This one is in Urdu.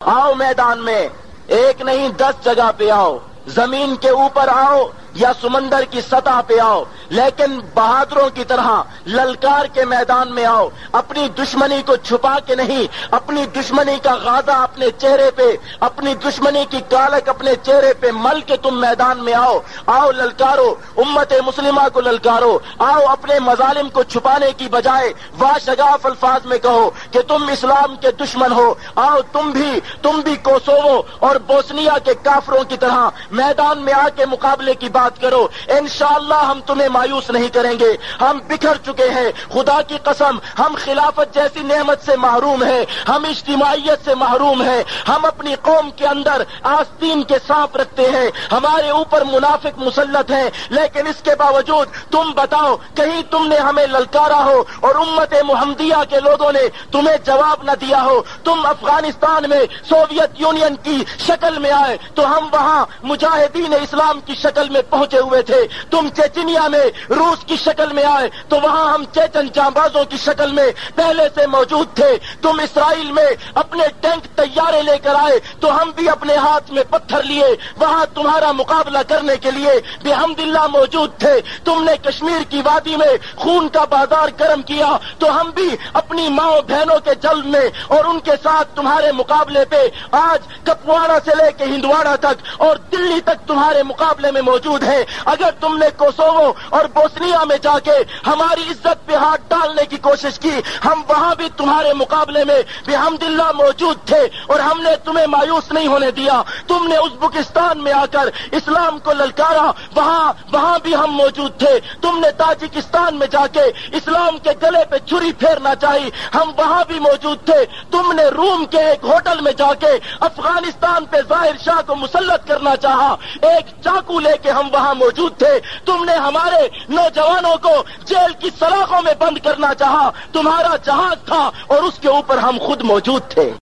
آؤ میدان میں، ایک نہیں دس جگہ پہ آؤ۔ زمین کے اوپر آؤ یا سمندر کی سطح پہ آؤ۔ لیکن بہادروں کی طرح للکار کے میدان میں آؤ، اپنی دشمنی کو چھپا کے نہیں، اپنی دشمنی کا غازہ اپنے چہرے پہ، اپنی دشمنی کی کالک اپنے چہرے پہ مل کے تم میدان میں آؤ۔ آؤ للکارو، امت مسلمہ کو للکارو، آؤ اپنے مظالم کو چھپانے کی بجائے واشگاف الفاظ میں کہو کہ تم اسلام کے دشمن ہو۔ آؤ تم بھی تم بھی کوسوو اور بوسنیا کے کافروں کی طرح میدان میں آ کے مقابلے کی بات بات کرو۔ انشاءاللہ ہم تمہیں مایوس نہیں کریں گے۔ ہم بکھر چکے ہیں۔ خدا کی قسم، ہم خلافت جیسی نعمت سے محروم ہیں۔ ہم اجتماعیت سے محروم ہیں۔ ہم اپنی قوم کے اندر آستین کے سانپ رکھتے ہیں۔ ہمارے اوپر منافق مسلط ہیں۔ لیکن اس کے باوجود تم بتاؤ، کہیں تم نے ہمیں للکارا ہو اور امت محمدیہ کے لوگوں نے تمہیں جواب نہ دیا ہو؟ تم افغانستان میں سوویت یونین کی شکل میں آئے تو ہم وہاں مجاہدین اسلام کی شکل میں پہنچے ہوئے تھے۔ تم چیچنیا میں روس کی شکل میں آئے، تو وہاں ہم چیچن جانبازوں کی شکل میں پہلے سے موجود تھے۔ تم اسرائیل میں اپنے ٹینک تیارے لے کر آئے، تو ہم بھی اپنے ہاتھ میں پتھر لیے۔ وہاں تمہارا مقابلہ کرنے کے لیے بحمد اللہ موجود تھے۔ تم نے کشمیر کی وادی میں خون کا بازار گرم کیا، تو ہم بھی اپنی ماؤں بہنوں کے جلد میں اور ان کے ساتھ تمہارے مقابلے پہ آج کپواڑا سے لے کے ہندواڑا تک اور دلی تک تمہارے مقابلے میں موجود ہے اگر تم نے کوسوو اور بوسنیا میں جا کے ہماری عزت پہ ہاتھ ڈالنے کی کوشش کی۔ ہم وہاں بھی تمہارے مقابلے میں بحمد اللہ موجود تھے اور ہم نے تمہیں مایوس نہیں ہونے دیا۔ تم نے ازبکستان میں آ کر اسلام کو للکارا۔ وہاں وہاں بھی ہم موجود تھے۔ تم نے تاجکستان میں جا کے اسلام کے گلے پہ چھری پھیرنا چاہی۔ ہم وہاں بھی موجود تھے۔ تم نے روم کے ایک ہوٹل میں جا کے افغانستان پہ ظاہر شاہ کو مسلط کرنا چاہا۔ ایک چاقو لے کے ہم وہاں موجود تھے۔ تم نے ہمارے نوجوانوں کو جیل کی سلاخوں میں بند کرنا چاہا، تمہارا جہاز تھا اور اس کے اوپر ہم خود موجود تھے۔